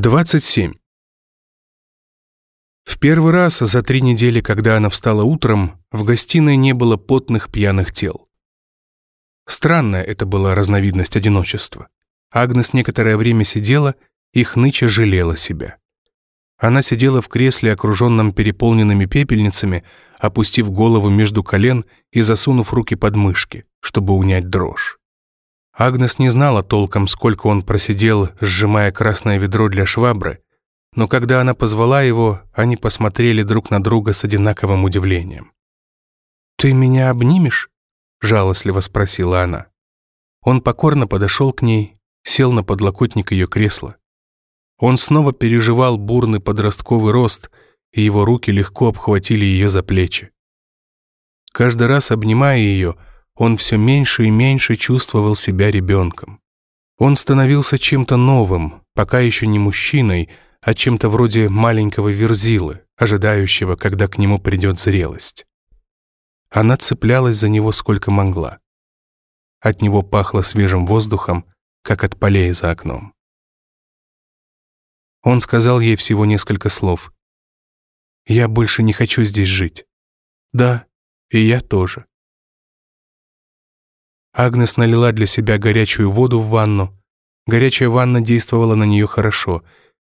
27. В первый раз за три недели, когда она встала утром, в гостиной не было потных пьяных тел. Странная это была разновидность одиночества. Агнес некоторое время сидела и хныча жалела себя. Она сидела в кресле, окруженном переполненными пепельницами, опустив голову между колен и засунув руки под мышки, чтобы унять дрожь. Агнес не знала толком, сколько он просидел, сжимая красное ведро для швабры, но когда она позвала его, они посмотрели друг на друга с одинаковым удивлением. «Ты меня обнимешь?» — жалостливо спросила она. Он покорно подошел к ней, сел на подлокотник ее кресла. Он снова переживал бурный подростковый рост, и его руки легко обхватили ее за плечи. Каждый раз обнимая ее, он все меньше и меньше чувствовал себя ребенком. Он становился чем-то новым, пока еще не мужчиной, а чем-то вроде маленького верзилы, ожидающего, когда к нему придет зрелость. Она цеплялась за него сколько могла. От него пахло свежим воздухом, как от полей за окном. Он сказал ей всего несколько слов. «Я больше не хочу здесь жить». «Да, и я тоже». Агнес налила для себя горячую воду в ванну. Горячая ванна действовала на нее хорошо,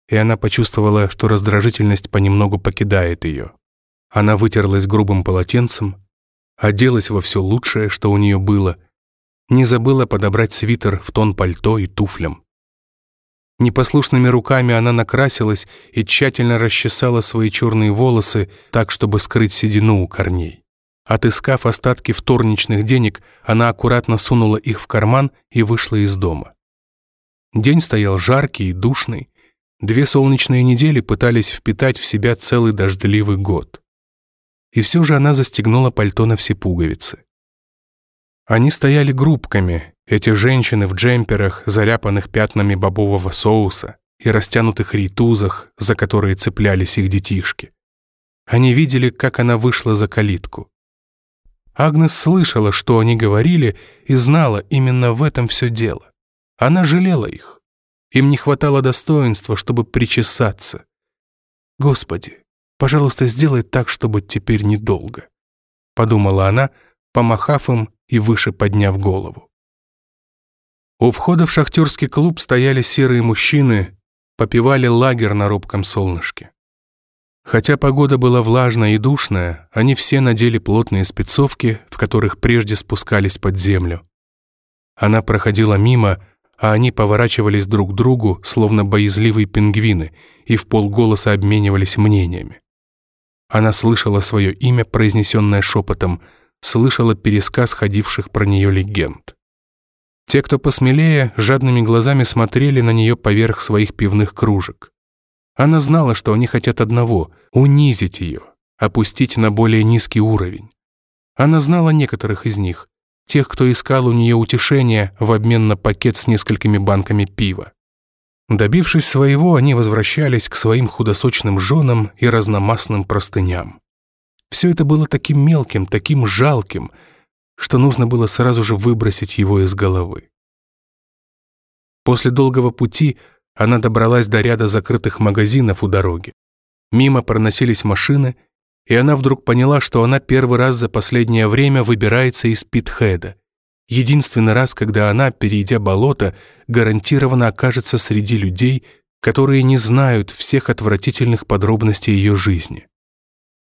и она почувствовала, что раздражительность понемногу покидает ее. Она вытерлась грубым полотенцем, оделась во все лучшее, что у нее было, не забыла подобрать свитер в тон пальто и туфлям. Непослушными руками она накрасилась и тщательно расчесала свои черные волосы так, чтобы скрыть седину у корней. Отыскав остатки вторничных денег, она аккуратно сунула их в карман и вышла из дома. День стоял жаркий и душный. Две солнечные недели пытались впитать в себя целый дождливый год. И все же она застегнула пальто на все пуговицы. Они стояли группками, эти женщины в джемперах, заляпанных пятнами бобового соуса и растянутых рейтузах, за которые цеплялись их детишки. Они видели, как она вышла за калитку. Агнес слышала, что они говорили, и знала, именно в этом все дело. Она жалела их. Им не хватало достоинства, чтобы причесаться. «Господи, пожалуйста, сделай так, чтобы теперь недолго», — подумала она, помахав им и выше подняв голову. У входа в шахтерский клуб стояли серые мужчины, попивали лагерь на робком солнышке. Хотя погода была влажная и душная, они все надели плотные спецовки, в которых прежде спускались под землю. Она проходила мимо, а они поворачивались друг к другу, словно боязливые пингвины, и в полголоса обменивались мнениями. Она слышала свое имя, произнесенное шепотом, слышала пересказ ходивших про нее легенд. Те, кто посмелее, жадными глазами смотрели на нее поверх своих пивных кружек. Она знала, что они хотят одного — унизить ее, опустить на более низкий уровень. Она знала некоторых из них, тех, кто искал у нее утешения в обмен на пакет с несколькими банками пива. Добившись своего, они возвращались к своим худосочным женам и разномастным простыням. Все это было таким мелким, таким жалким, что нужно было сразу же выбросить его из головы. После долгого пути она добралась до ряда закрытых магазинов у дороги. Мимо проносились машины, и она вдруг поняла, что она первый раз за последнее время выбирается из Питхеда. Единственный раз, когда она, перейдя болото, гарантированно окажется среди людей, которые не знают всех отвратительных подробностей ее жизни.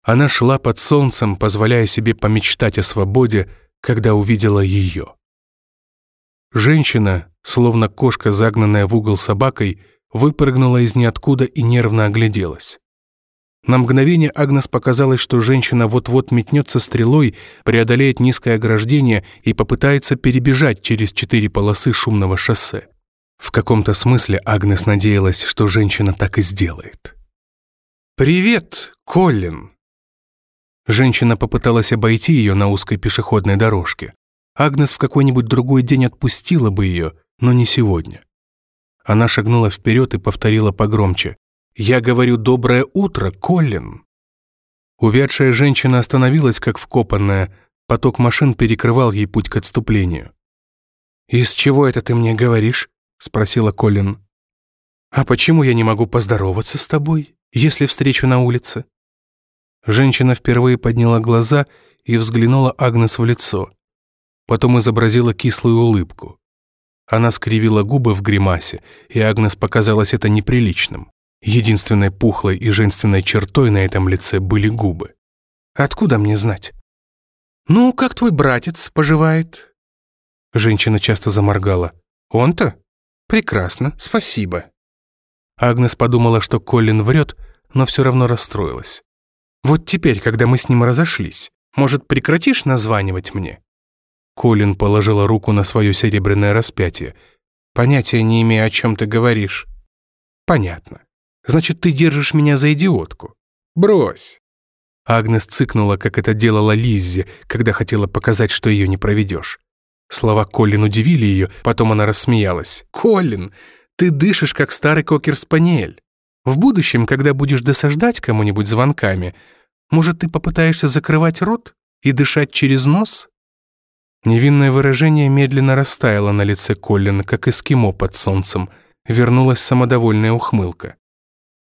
Она шла под солнцем, позволяя себе помечтать о свободе, когда увидела ее. Женщина, словно кошка, загнанная в угол собакой, выпрыгнула из ниоткуда и нервно огляделась. На мгновение Агнес показалось, что женщина вот-вот метнется стрелой, преодолеет низкое ограждение и попытается перебежать через четыре полосы шумного шоссе. В каком-то смысле Агнес надеялась, что женщина так и сделает. «Привет, Коллин!» Женщина попыталась обойти ее на узкой пешеходной дорожке. Агнес в какой-нибудь другой день отпустила бы ее, но не сегодня. Она шагнула вперед и повторила погромче. «Я говорю доброе утро, Коллин!» Увядшая женщина остановилась, как вкопанная. Поток машин перекрывал ей путь к отступлению. «Из чего это ты мне говоришь?» — спросила Коллин. «А почему я не могу поздороваться с тобой, если встречу на улице?» Женщина впервые подняла глаза и взглянула Агнес в лицо. Потом изобразила кислую улыбку. Она скривила губы в гримасе, и Агнес показалось это неприличным. Единственной пухлой и женственной чертой на этом лице были губы. «Откуда мне знать?» «Ну, как твой братец поживает?» Женщина часто заморгала. «Он-то? Прекрасно, спасибо». Агнес подумала, что Колин врет, но все равно расстроилась. «Вот теперь, когда мы с ним разошлись, может, прекратишь названивать мне?» Колин положила руку на свое серебряное распятие. «Понятия не имею, о чем ты говоришь». «Понятно. Значит, ты держишь меня за идиотку. Брось». Агнес цыкнула, как это делала Лиззи, когда хотела показать, что ее не проведешь. Слова Колин удивили ее, потом она рассмеялась. «Колин, ты дышишь, как старый кокер-спаниель. В будущем, когда будешь досаждать кому-нибудь звонками, может, ты попытаешься закрывать рот и дышать через нос?» Невинное выражение медленно растаяло на лице Коллина, как эскимо под солнцем. Вернулась самодовольная ухмылка.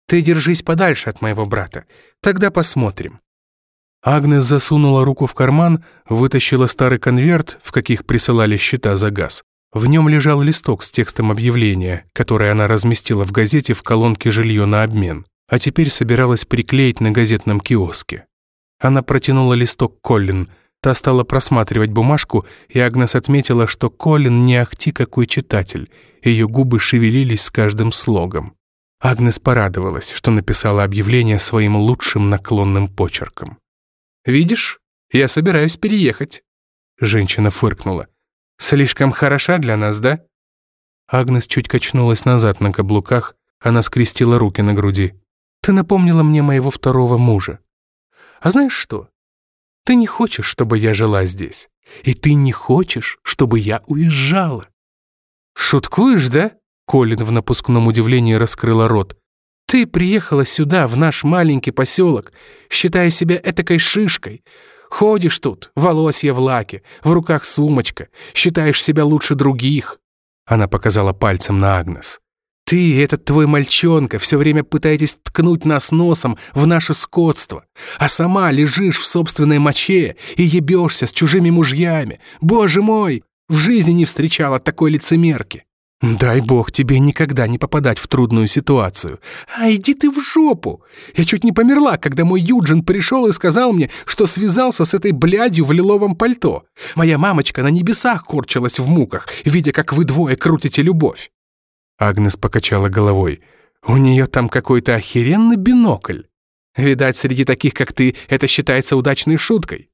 «Ты держись подальше от моего брата. Тогда посмотрим». Агнес засунула руку в карман, вытащила старый конверт, в каких присылали счета за газ. В нем лежал листок с текстом объявления, которое она разместила в газете в колонке «Жилье на обмен», а теперь собиралась приклеить на газетном киоске. Она протянула листок Коллин – Та стала просматривать бумажку, и Агнес отметила, что Колин не ахти какой читатель. Ее губы шевелились с каждым слогом. Агнес порадовалась, что написала объявление своим лучшим наклонным почерком. «Видишь, я собираюсь переехать». Женщина фыркнула. «Слишком хороша для нас, да?» Агнес чуть качнулась назад на каблуках, она скрестила руки на груди. «Ты напомнила мне моего второго мужа. А знаешь что? Ты не хочешь, чтобы я жила здесь. И ты не хочешь, чтобы я уезжала. Шуткуешь, да? Колин в напускном удивлении раскрыла рот. Ты приехала сюда, в наш маленький поселок, считая себя этакой шишкой. Ходишь тут, волосья в лаке, в руках сумочка, считаешь себя лучше других. Она показала пальцем на Агнес. Ты и этот твой мальчонка все время пытаетесь ткнуть нас носом в наше скотство, а сама лежишь в собственной моче и ебешься с чужими мужьями. Боже мой, в жизни не встречала такой лицемерки. Дай бог тебе никогда не попадать в трудную ситуацию. А иди ты в жопу. Я чуть не померла, когда мой Юджин пришел и сказал мне, что связался с этой блядью в лиловом пальто. Моя мамочка на небесах корчилась в муках, видя, как вы двое крутите любовь. Агнес покачала головой. «У нее там какой-то охеренный бинокль. Видать, среди таких, как ты, это считается удачной шуткой.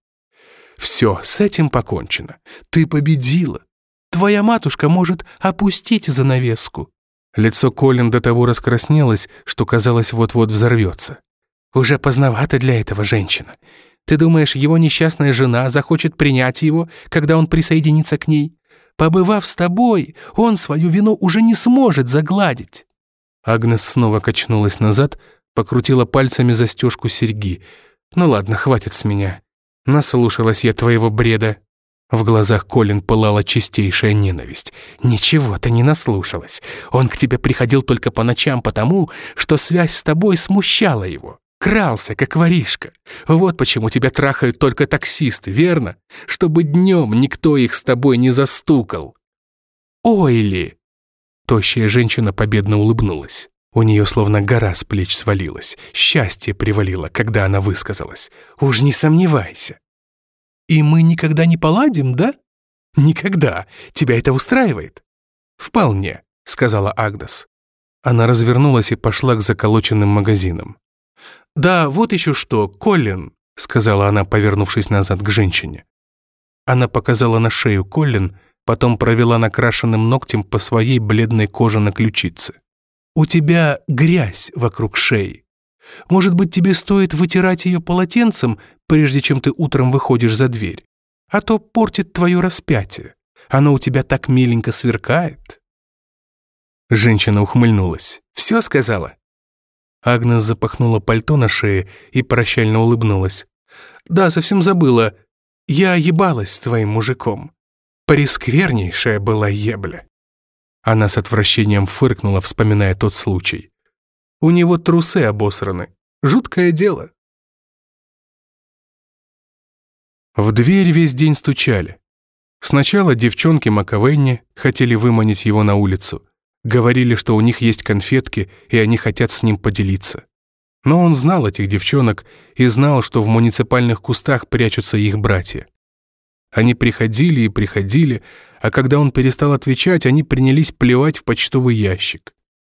Все, с этим покончено. Ты победила. Твоя матушка может опустить занавеску». Лицо Колин до того раскраснелось, что казалось вот-вот взорвется. «Уже поздновато для этого женщина. Ты думаешь, его несчастная жена захочет принять его, когда он присоединится к ней? Побывав с тобой, он свою вину уже не сможет загладить». Агнес снова качнулась назад, покрутила пальцами застежку серьги. «Ну ладно, хватит с меня. Наслушалась я твоего бреда». В глазах Колин пылала чистейшая ненависть. «Ничего ты не наслушалась. Он к тебе приходил только по ночам потому, что связь с тобой смущала его. Крался, как воришка. Вот почему тебя трахают только таксисты, верно? Чтобы днем никто их с тобой не застукал. Ой ли! Тощая женщина победно улыбнулась. У нее словно гора с плеч свалилась. Счастье привалило, когда она высказалась. Уж не сомневайся. И мы никогда не поладим, да? Никогда. Тебя это устраивает? Вполне, сказала Агнес. Она развернулась и пошла к заколоченным магазинам. «Да, вот еще что, Коллин», — сказала она, повернувшись назад к женщине. Она показала на шею Коллин, потом провела накрашенным ногтем по своей бледной коже на ключице. «У тебя грязь вокруг шеи. Может быть, тебе стоит вытирать ее полотенцем, прежде чем ты утром выходишь за дверь? А то портит твое распятие. Оно у тебя так миленько сверкает». Женщина ухмыльнулась. «Все сказала?» Агнес запахнула пальто на шее и прощально улыбнулась. «Да, совсем забыла. Я ебалась с твоим мужиком. Пресквернейшая была ебля». Она с отвращением фыркнула, вспоминая тот случай. «У него трусы обосраны. Жуткое дело». В дверь весь день стучали. Сначала девчонки Маковенни хотели выманить его на улицу. Говорили, что у них есть конфетки, и они хотят с ним поделиться. Но он знал этих девчонок и знал, что в муниципальных кустах прячутся их братья. Они приходили и приходили, а когда он перестал отвечать, они принялись плевать в почтовый ящик.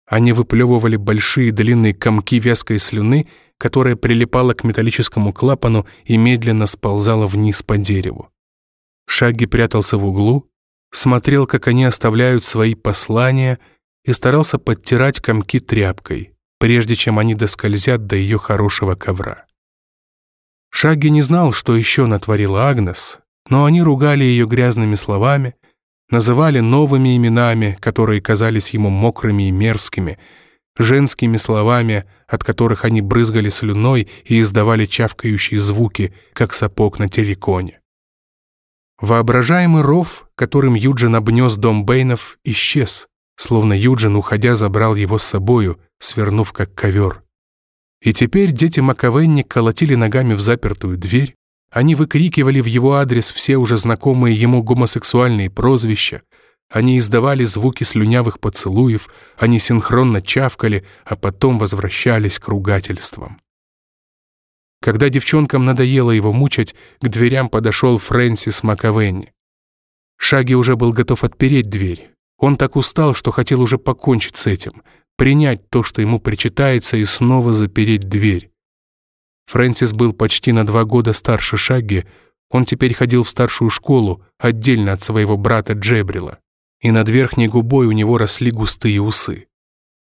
Они выплевывали большие длинные комки вязкой слюны, которая прилипала к металлическому клапану и медленно сползала вниз по дереву. Шаги прятался в углу, смотрел, как они оставляют свои послания и старался подтирать комки тряпкой, прежде чем они доскользят до ее хорошего ковра. Шаги не знал, что еще натворила Агнес, но они ругали ее грязными словами, называли новыми именами, которые казались ему мокрыми и мерзкими, женскими словами, от которых они брызгали слюной и издавали чавкающие звуки, как сапог на терриконе. Воображаемый ров, которым Юджин обнес дом Бэйнов, исчез, словно Юджин, уходя, забрал его с собою, свернув как ковер. И теперь дети Маковенни колотили ногами в запертую дверь, они выкрикивали в его адрес все уже знакомые ему гомосексуальные прозвища, они издавали звуки слюнявых поцелуев, они синхронно чавкали, а потом возвращались к ругательствам. Когда девчонкам надоело его мучать, к дверям подошел Фрэнсис Макавенни. Шаги уже был готов отпереть дверь. Он так устал, что хотел уже покончить с этим, принять то, что ему причитается, и снова запереть дверь. Фрэнсис был почти на два года старше Шаги, он теперь ходил в старшую школу, отдельно от своего брата Джебрила, и над верхней губой у него росли густые усы.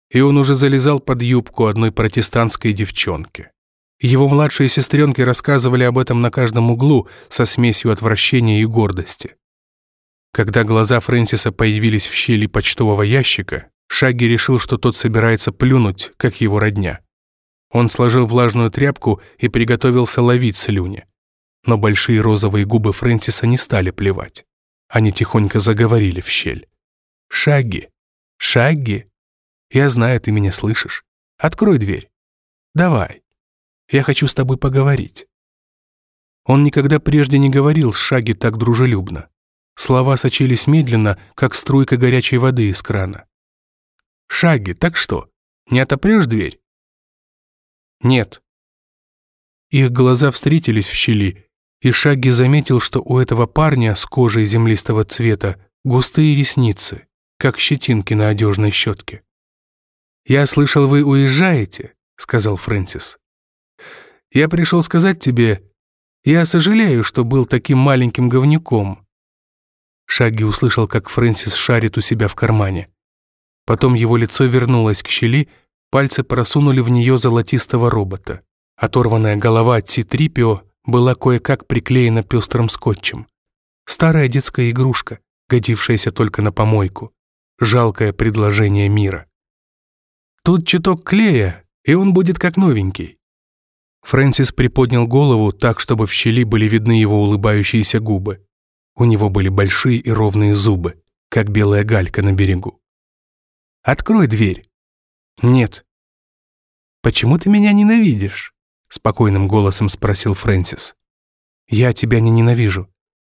И он уже залезал под юбку одной протестантской девчонки. Его младшие сестренки рассказывали об этом на каждом углу со смесью отвращения и гордости. Когда глаза Фрэнсиса появились в щели почтового ящика, Шаги решил, что тот собирается плюнуть, как его родня. Он сложил влажную тряпку и приготовился ловить слюни. Но большие розовые губы Фрэнсиса не стали плевать. Они тихонько заговорили в щель. «Шаги! Шаги! Я знаю, ты меня слышишь. Открой дверь. Давай. Я хочу с тобой поговорить». Он никогда прежде не говорил с Шаги так дружелюбно. Слова сочились медленно, как струйка горячей воды из крана. «Шаги, так что, не отопрешь дверь?» «Нет». Их глаза встретились в щели, и Шаги заметил, что у этого парня с кожей землистого цвета густые ресницы, как щетинки на одежной щетке. «Я слышал, вы уезжаете», — сказал Фрэнсис. «Я пришел сказать тебе, я сожалею, что был таким маленьким говнюком». Шаги услышал, как Фрэнсис шарит у себя в кармане. Потом его лицо вернулось к щели, Пальцы просунули в нее золотистого робота. Оторванная голова от Ситрипио была кое-как приклеена пестрым скотчем. Старая детская игрушка, годившаяся только на помойку. Жалкое предложение мира. Тут чуток клея, и он будет как новенький. Фрэнсис приподнял голову так, чтобы в щели были видны его улыбающиеся губы. У него были большие и ровные зубы, как белая галька на берегу. «Открой дверь», «Нет». «Почему ты меня ненавидишь?» — спокойным голосом спросил Фрэнсис. «Я тебя не ненавижу.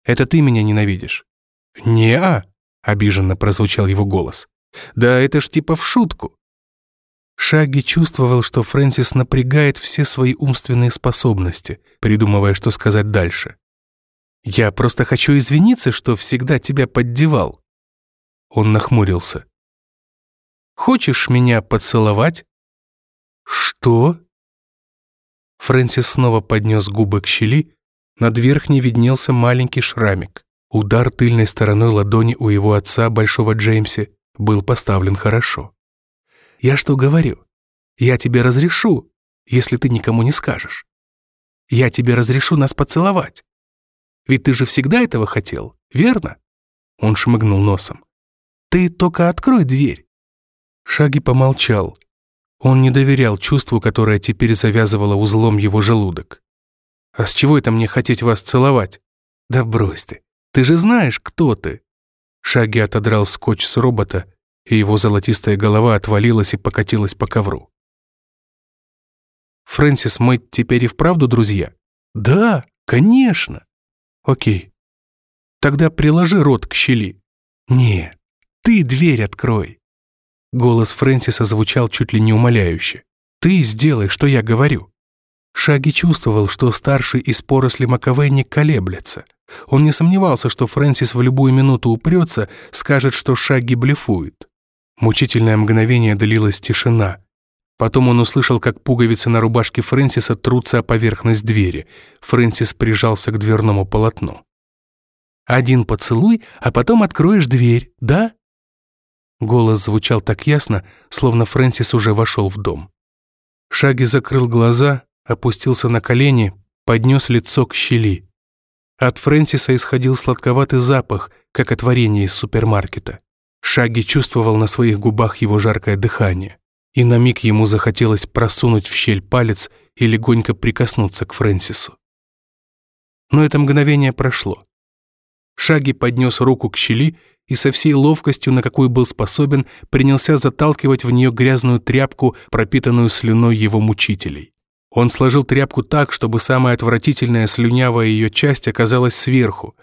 Это ты меня ненавидишь». «Не-а», — обиженно прозвучал его голос. «Да это ж типа в шутку». Шаги чувствовал, что Фрэнсис напрягает все свои умственные способности, придумывая, что сказать дальше. «Я просто хочу извиниться, что всегда тебя поддевал». Он нахмурился. Хочешь меня поцеловать?» «Что?» Фрэнсис снова поднес губы к щели, над верхней виднелся маленький шрамик. Удар тыльной стороной ладони у его отца, Большого Джеймси, был поставлен хорошо. «Я что говорю? Я тебе разрешу, если ты никому не скажешь. Я тебе разрешу нас поцеловать. Ведь ты же всегда этого хотел, верно?» Он шмыгнул носом. «Ты только открой дверь. Шаги помолчал. Он не доверял чувству, которое теперь завязывало узлом его желудок. «А с чего это мне хотеть вас целовать?» «Да брось ты! Ты же знаешь, кто ты!» Шаги отодрал скотч с робота и его золотистая голова отвалилась и покатилась по ковру. «Фрэнсис, мы теперь и вправду друзья?» «Да, конечно!» «Окей. Тогда приложи рот к щели». «Не, ты дверь открой». Голос Фрэнсиса звучал чуть ли не умоляюще. «Ты сделай, что я говорю». Шаги чувствовал, что старший из поросли не колеблется. Он не сомневался, что Фрэнсис в любую минуту упрется, скажет, что Шаги блефует. Мучительное мгновение длилась тишина. Потом он услышал, как пуговицы на рубашке Фрэнсиса трутся о поверхность двери. Фрэнсис прижался к дверному полотну. «Один поцелуй, а потом откроешь дверь, да?» Голос звучал так ясно, словно Фрэнсис уже вошел в дом. Шаги закрыл глаза, опустился на колени, поднес лицо к щели. От Фрэнсиса исходил сладковатый запах, как от варенья из супермаркета. Шаги чувствовал на своих губах его жаркое дыхание, и на миг ему захотелось просунуть в щель палец и легонько прикоснуться к Фрэнсису. Но это мгновение прошло. Шаги поднес руку к щели и со всей ловкостью, на какую был способен, принялся заталкивать в нее грязную тряпку, пропитанную слюной его мучителей. Он сложил тряпку так, чтобы самая отвратительная слюнявая ее часть оказалась сверху,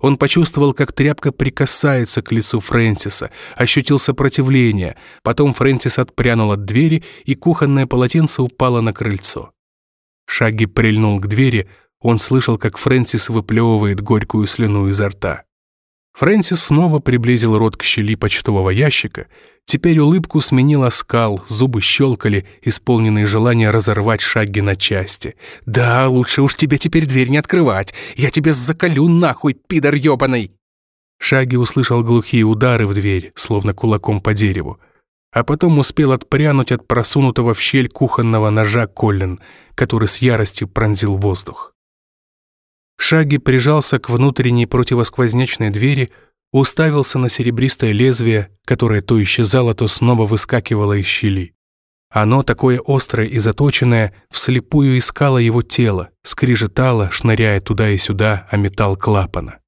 он почувствовал, как тряпка прикасается к лицу Фрэнсиса, ощутил сопротивление. Потом Фрэнсис отпрянул от двери, и кухонное полотенце упало на крыльцо. Шаги прильнул к двери, он слышал, как Фрэнсис выплевывает горькую слюну изо рта. Фрэнсис снова приблизил рот к щели почтового ящика. Теперь улыбку сменил оскал, зубы щелкали, исполненные желания разорвать шаги на части. «Да, лучше уж тебе теперь дверь не открывать. Я тебя заколю нахуй, пидор ёбаный!» Шаги услышал глухие удары в дверь, словно кулаком по дереву. А потом успел отпрянуть от просунутого в щель кухонного ножа Коллин, который с яростью пронзил воздух. Шаги прижался к внутренней противосквознячной двери, уставился на серебристое лезвие, которое то исчезало, то снова выскакивало из щели. Оно, такое острое и заточенное, вслепую искало его тело, скрижетало, шныряя туда и сюда о металл клапана.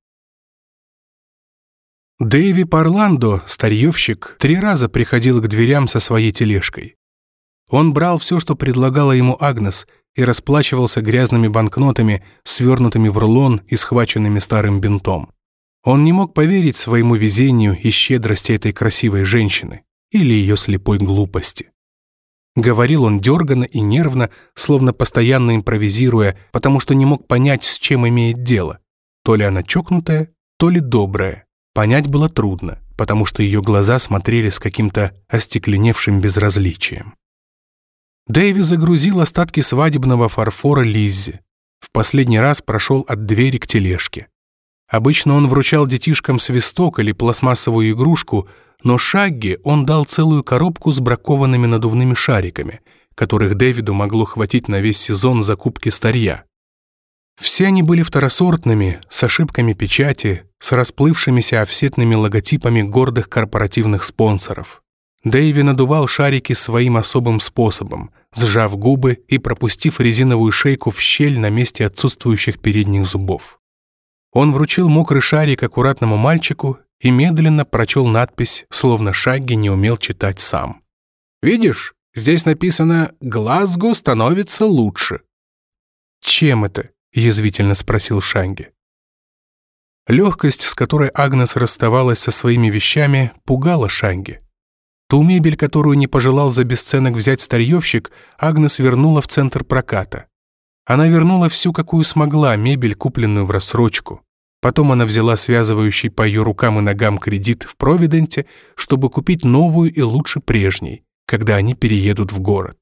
Дэйви Парландо, старьевщик, три раза приходил к дверям со своей тележкой. Он брал все, что предлагала ему Агнес, и расплачивался грязными банкнотами, свернутыми в рулон и схваченными старым бинтом. Он не мог поверить своему везению и щедрости этой красивой женщины или ее слепой глупости. Говорил он дерганно и нервно, словно постоянно импровизируя, потому что не мог понять, с чем имеет дело. То ли она чокнутая, то ли добрая. Понять было трудно, потому что ее глаза смотрели с каким-то остекленевшим безразличием. Дэйви загрузил остатки свадебного фарфора Лиззи. В последний раз прошел от двери к тележке. Обычно он вручал детишкам свисток или пластмассовую игрушку, но Шагги он дал целую коробку с бракованными надувными шариками, которых Дэвиду могло хватить на весь сезон закупки старья. Все они были второсортными, с ошибками печати, с расплывшимися офсетными логотипами гордых корпоративных спонсоров. Дэйви надувал шарики своим особым способом, сжав губы и пропустив резиновую шейку в щель на месте отсутствующих передних зубов. Он вручил мокрый шарик аккуратному мальчику и медленно прочел надпись, словно Шагги не умел читать сам. «Видишь, здесь написано «Глазго становится лучше». «Чем это?» — язвительно спросил Шанги. Легкость, с которой Агнес расставалась со своими вещами, пугала Шанги. Ту мебель, которую не пожелал за бесценок взять старьевщик, Агнес вернула в центр проката. Она вернула всю, какую смогла, мебель, купленную в рассрочку. Потом она взяла связывающий по ее рукам и ногам кредит в Провиденте, чтобы купить новую и лучше прежней, когда они переедут в город.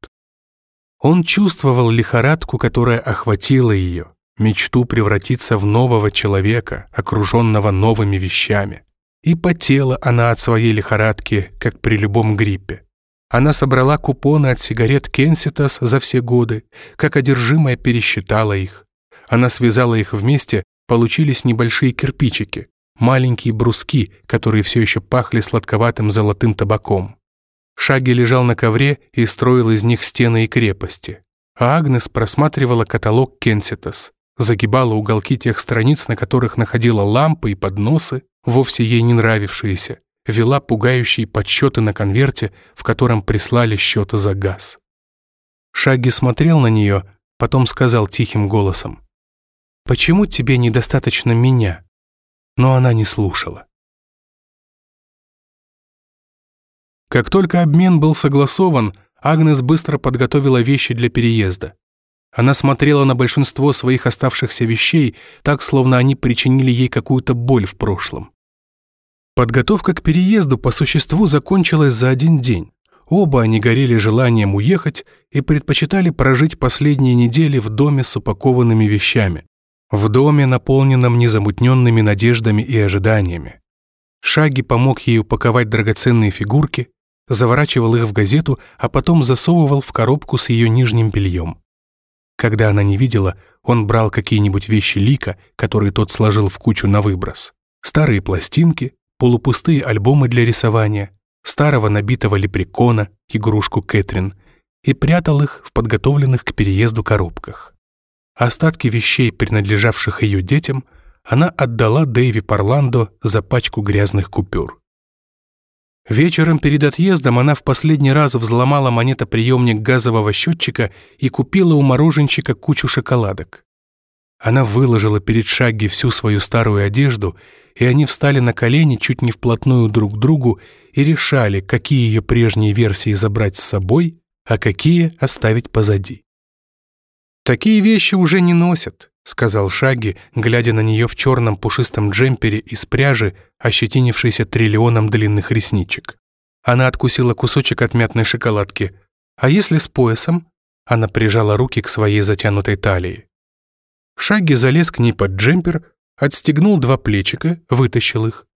Он чувствовал лихорадку, которая охватила ее, мечту превратиться в нового человека, окруженного новыми вещами. И потела она от своей лихорадки, как при любом гриппе. Она собрала купоны от сигарет Кенситас за все годы, как одержимая пересчитала их. Она связала их вместе, получились небольшие кирпичики, маленькие бруски, которые все еще пахли сладковатым золотым табаком. Шаги лежал на ковре и строил из них стены и крепости. А Агнес просматривала каталог Кенситас, загибала уголки тех страниц, на которых находила лампы и подносы, вовсе ей не нравившиеся, вела пугающие подсчеты на конверте, в котором прислали счеты за газ. Шаги смотрел на нее, потом сказал тихим голосом. «Почему тебе недостаточно меня?» Но она не слушала. Как только обмен был согласован, Агнес быстро подготовила вещи для переезда. Она смотрела на большинство своих оставшихся вещей, так, словно они причинили ей какую-то боль в прошлом. Подготовка к переезду по существу закончилась за один день. Оба они горели желанием уехать и предпочитали прожить последние недели в доме с упакованными вещами. В доме, наполненном незамутненными надеждами и ожиданиями. Шаги помог ей упаковать драгоценные фигурки, заворачивал их в газету, а потом засовывал в коробку с ее нижним бельем. Когда она не видела, он брал какие-нибудь вещи Лика, которые тот сложил в кучу на выброс. Старые пластинки, полупустые альбомы для рисования, старого набитого лепрекона, игрушку Кэтрин, и прятал их в подготовленных к переезду коробках. Остатки вещей, принадлежавших ее детям, она отдала Дэйви Парландо за пачку грязных купюр. Вечером перед отъездом она в последний раз взломала монетоприемник газового счетчика и купила у мороженщика кучу шоколадок. Она выложила перед Шагги всю свою старую одежду, и они встали на колени чуть не вплотную друг к другу и решали, какие ее прежние версии забрать с собой, а какие оставить позади. «Такие вещи уже не носят», — сказал Шаги, глядя на нее в черном пушистом джемпере из пряжи, ощетинившейся триллионом длинных ресничек. Она откусила кусочек от мятной шоколадки. «А если с поясом?» Она прижала руки к своей затянутой талии. Шаги залез к ней под джемпер, отстегнул два плечика, вытащил их.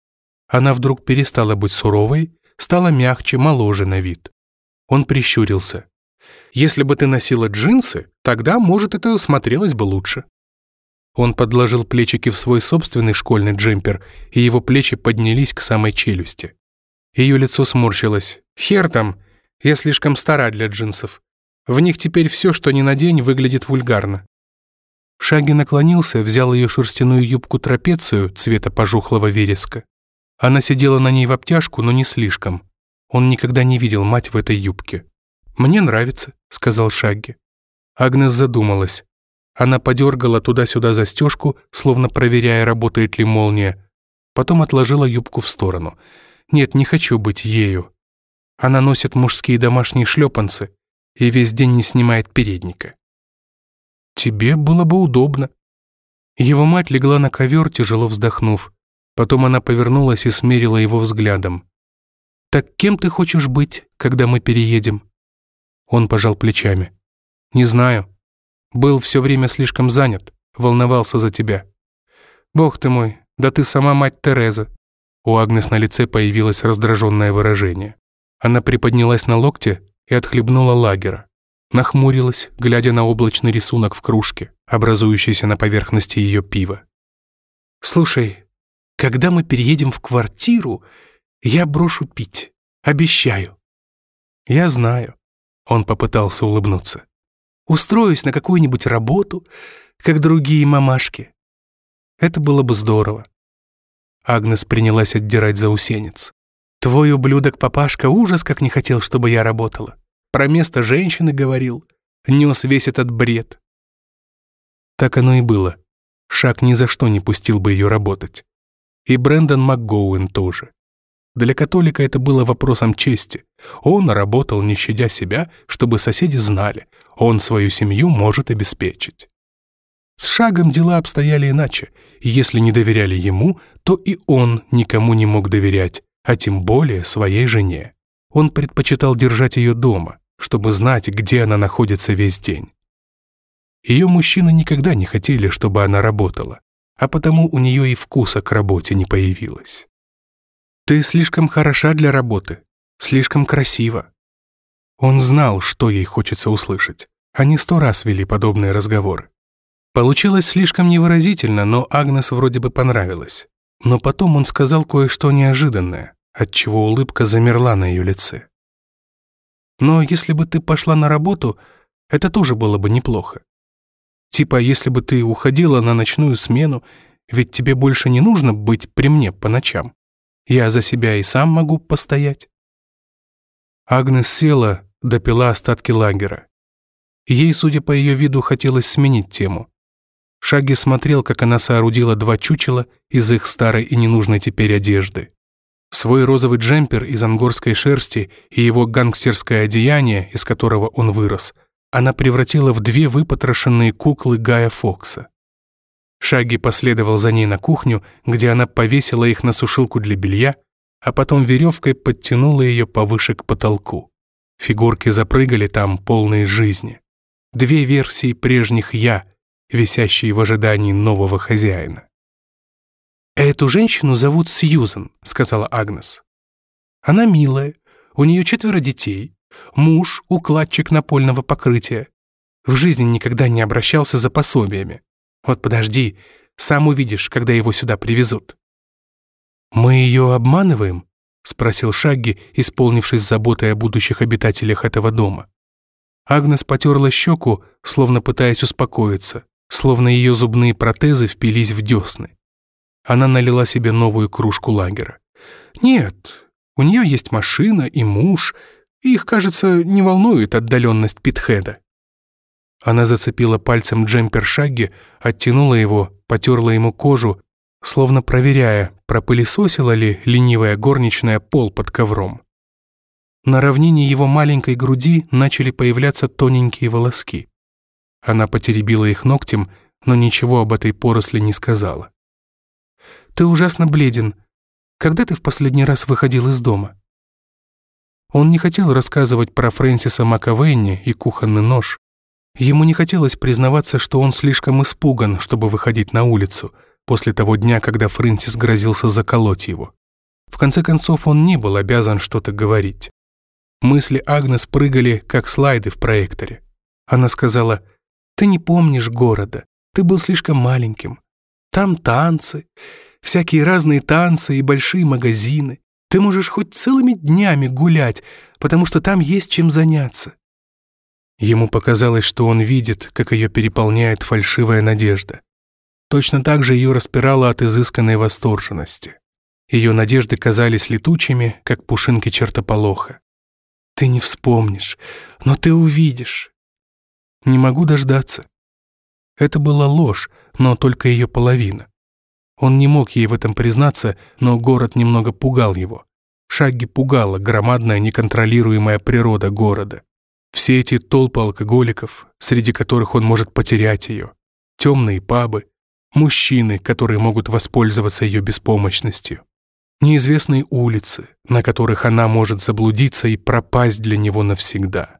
Она вдруг перестала быть суровой, стала мягче, моложе на вид. Он прищурился. «Если бы ты носила джинсы, тогда, может, это смотрелось бы лучше». Он подложил плечики в свой собственный школьный джемпер, и его плечи поднялись к самой челюсти. Ее лицо сморщилось. «Хер там, я слишком стара для джинсов. В них теперь все, что ни надень, выглядит вульгарно. Шаги наклонился, взял ее шерстяную юбку-трапецию цвета пожухлого вереска. Она сидела на ней в обтяжку, но не слишком. Он никогда не видел мать в этой юбке. «Мне нравится», — сказал Шагги. Агнес задумалась. Она подергала туда-сюда застежку, словно проверяя, работает ли молния. Потом отложила юбку в сторону. «Нет, не хочу быть ею. Она носит мужские домашние шлепанцы и весь день не снимает передника». Тебе было бы удобно». Его мать легла на ковер, тяжело вздохнув. Потом она повернулась и смерила его взглядом. «Так кем ты хочешь быть, когда мы переедем?» Он пожал плечами. «Не знаю. Был все время слишком занят, волновался за тебя. Бог ты мой, да ты сама мать Тереза». У Агнес на лице появилось раздраженное выражение. Она приподнялась на локте и отхлебнула лагера нахмурилась, глядя на облачный рисунок в кружке, образующийся на поверхности ее пива. «Слушай, когда мы переедем в квартиру, я брошу пить. Обещаю». «Я знаю», — он попытался улыбнуться. «Устроюсь на какую-нибудь работу, как другие мамашки. Это было бы здорово». Агнес принялась отдирать заусенец. «Твой ублюдок-папашка ужас как не хотел, чтобы я работала. Про место женщины говорил. Нес весь этот бред. Так оно и было. Шаг ни за что не пустил бы ее работать. И Брэндон МакГоуэн тоже. Для католика это было вопросом чести. Он работал, не щадя себя, чтобы соседи знали, он свою семью может обеспечить. С Шагом дела обстояли иначе, если не доверяли ему, то и он никому не мог доверять, а тем более своей жене. Он предпочитал держать ее дома, чтобы знать, где она находится весь день. Ее мужчины никогда не хотели, чтобы она работала, а потому у нее и вкуса к работе не появилось. «Ты слишком хороша для работы, слишком красива». Он знал, что ей хочется услышать. Они сто раз вели подобные разговоры. Получилось слишком невыразительно, но Агнес вроде бы понравилось. Но потом он сказал кое-что неожиданное, отчего улыбка замерла на ее лице. Но если бы ты пошла на работу, это тоже было бы неплохо. Типа, если бы ты уходила на ночную смену, ведь тебе больше не нужно быть при мне по ночам. Я за себя и сам могу постоять». Агнес села, допила остатки лагера. Ей, судя по ее виду, хотелось сменить тему. Шаги смотрел, как она соорудила два чучела из их старой и ненужной теперь одежды. Свой розовый джемпер из ангорской шерсти и его гангстерское одеяние, из которого он вырос, она превратила в две выпотрошенные куклы Гая Фокса. Шаги последовал за ней на кухню, где она повесила их на сушилку для белья, а потом веревкой подтянула ее повыше к потолку. Фигурки запрыгали там, полные жизни. Две версии прежних «я», висящие в ожидании нового хозяина. «Эту женщину зовут Сьюзен», — сказала Агнес. «Она милая, у нее четверо детей, муж — укладчик напольного покрытия. В жизни никогда не обращался за пособиями. Вот подожди, сам увидишь, когда его сюда привезут». «Мы ее обманываем?» — спросил Шагги, исполнившись заботой о будущих обитателях этого дома. Агнес потерла щеку, словно пытаясь успокоиться, словно ее зубные протезы впились в десны. Она налила себе новую кружку лагера. «Нет, у нее есть машина и муж, их, кажется, не волнует отдаленность Питхеда». Она зацепила пальцем джемпер Шагги, оттянула его, потерла ему кожу, словно проверяя, пропылесосила ли ленивая горничная пол под ковром. На равнине его маленькой груди начали появляться тоненькие волоски. Она потеребила их ногтем, но ничего об этой поросли не сказала. Ты ужасно бледен. Когда ты в последний раз выходил из дома?» Он не хотел рассказывать про Фрэнсиса Макавейни и кухонный нож. Ему не хотелось признаваться, что он слишком испуган, чтобы выходить на улицу, после того дня, когда Фрэнсис грозился заколоть его. В конце концов, он не был обязан что-то говорить. Мысли Агнес прыгали, как слайды в проекторе. Она сказала, «Ты не помнишь города, ты был слишком маленьким. Там танцы, всякие разные танцы и большие магазины. Ты можешь хоть целыми днями гулять, потому что там есть чем заняться». Ему показалось, что он видит, как ее переполняет фальшивая надежда. Точно так же ее распирало от изысканной восторженности. Ее надежды казались летучими, как пушинки чертополоха. «Ты не вспомнишь, но ты увидишь». «Не могу дождаться». Это была ложь, но только ее половина. Он не мог ей в этом признаться, но город немного пугал его. Шагги пугала громадная неконтролируемая природа города. Все эти толпы алкоголиков, среди которых он может потерять ее. Темные пабы, мужчины, которые могут воспользоваться ее беспомощностью. Неизвестные улицы, на которых она может заблудиться и пропасть для него навсегда.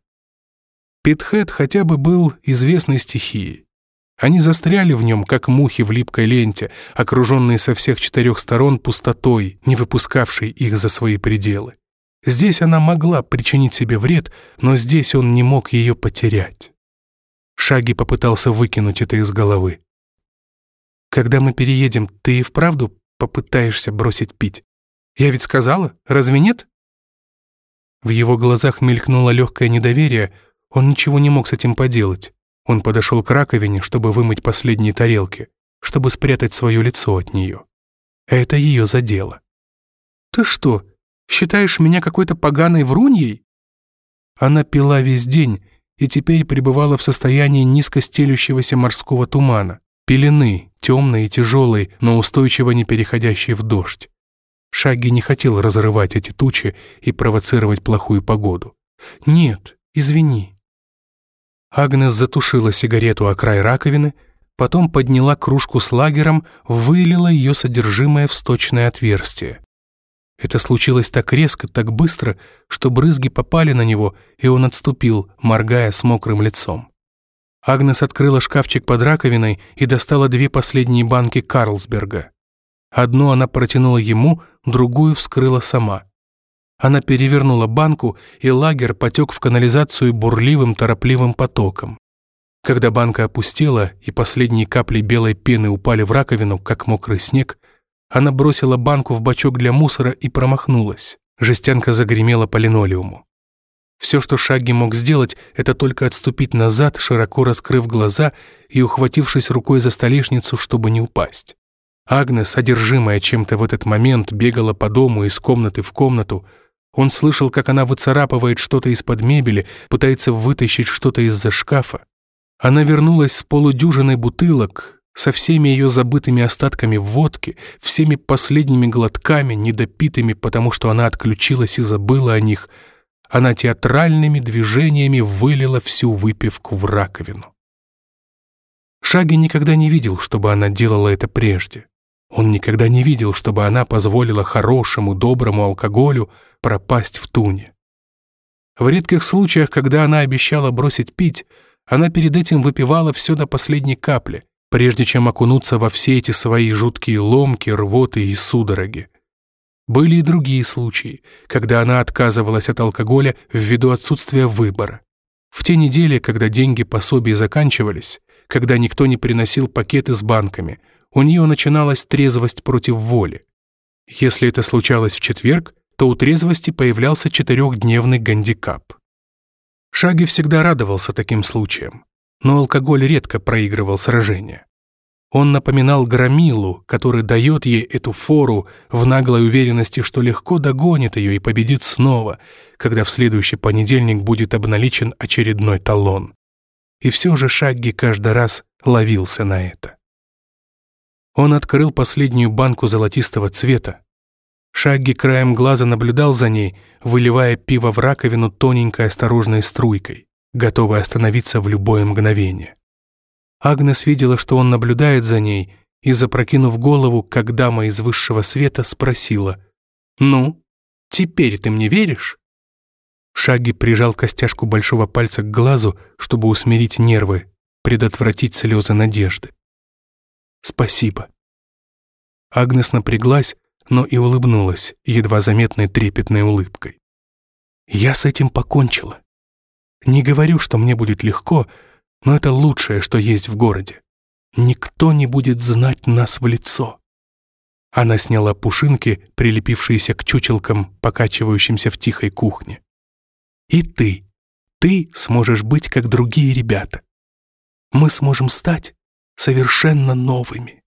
Питхэт хотя бы был известной стихией. Они застряли в нем, как мухи в липкой ленте, окруженные со всех четырех сторон пустотой, не выпускавшей их за свои пределы. Здесь она могла причинить себе вред, но здесь он не мог ее потерять. Шаги попытался выкинуть это из головы. «Когда мы переедем, ты и вправду попытаешься бросить пить? Я ведь сказала, разве нет?» В его глазах мелькнуло легкое недоверие, он ничего не мог с этим поделать. Он подошел к раковине, чтобы вымыть последние тарелки, чтобы спрятать свое лицо от нее. Это ее задело. «Ты что, считаешь меня какой-то поганой вруньей?» Она пила весь день и теперь пребывала в состоянии низко стелющегося морского тумана, пелены, темной и тяжелой, но устойчиво не переходящей в дождь. Шаги не хотел разрывать эти тучи и провоцировать плохую погоду. «Нет, извини, Агнес затушила сигарету о край раковины, потом подняла кружку с лагером, вылила ее содержимое в сточное отверстие. Это случилось так резко, так быстро, что брызги попали на него, и он отступил, моргая с мокрым лицом. Агнес открыла шкафчик под раковиной и достала две последние банки Карлсберга. Одну она протянула ему, другую вскрыла сама. Она перевернула банку, и лагерь потек в канализацию бурливым торопливым потоком. Когда банка опустела, и последние капли белой пены упали в раковину, как мокрый снег, она бросила банку в бачок для мусора и промахнулась. Жестянка загремела по линолеуму. Все, что Шаги мог сделать, это только отступить назад, широко раскрыв глаза и ухватившись рукой за столешницу, чтобы не упасть. Агнес, одержимая чем-то в этот момент, бегала по дому из комнаты в комнату. Он слышал, как она выцарапывает что-то из-под мебели, пытается вытащить что-то из-за шкафа. Она вернулась с полудюжиной бутылок, со всеми ее забытыми остатками водки, всеми последними глотками, недопитыми, потому что она отключилась и забыла о них. Она театральными движениями вылила всю выпивку в раковину. Шаги никогда не видел, чтобы она делала это прежде. Он никогда не видел, чтобы она позволила хорошему, доброму алкоголю пропасть в туне. В редких случаях, когда она обещала бросить пить, она перед этим выпивала все до последней капли, прежде чем окунуться во все эти свои жуткие ломки, рвоты и судороги. Были и другие случаи, когда она отказывалась от алкоголя ввиду отсутствия выбора. В те недели, когда деньги пособий заканчивались, когда никто не приносил пакеты с банками, у нее начиналась трезвость против воли. Если это случалось в четверг, то у трезвости появлялся четырехдневный гандикап. Шаги всегда радовался таким случаям, но алкоголь редко проигрывал сражения. Он напоминал громилу, который дает ей эту фору в наглой уверенности, что легко догонит ее и победит снова, когда в следующий понедельник будет обналичен очередной талон. И все же Шагги каждый раз ловился на это. Он открыл последнюю банку золотистого цвета, Шагги краем глаза наблюдал за ней, выливая пиво в раковину тоненькой осторожной струйкой, готовой остановиться в любое мгновение. Агнес видела, что он наблюдает за ней, и, запрокинув голову, как дама из высшего света, спросила, «Ну, теперь ты мне веришь?» Шаги прижал костяшку большого пальца к глазу, чтобы усмирить нервы, предотвратить слезы надежды. «Спасибо». Агнес напряглась, но и улыбнулась едва заметной трепетной улыбкой. «Я с этим покончила. Не говорю, что мне будет легко, но это лучшее, что есть в городе. Никто не будет знать нас в лицо». Она сняла пушинки, прилепившиеся к чучелкам, покачивающимся в тихой кухне. «И ты, ты сможешь быть как другие ребята. Мы сможем стать совершенно новыми».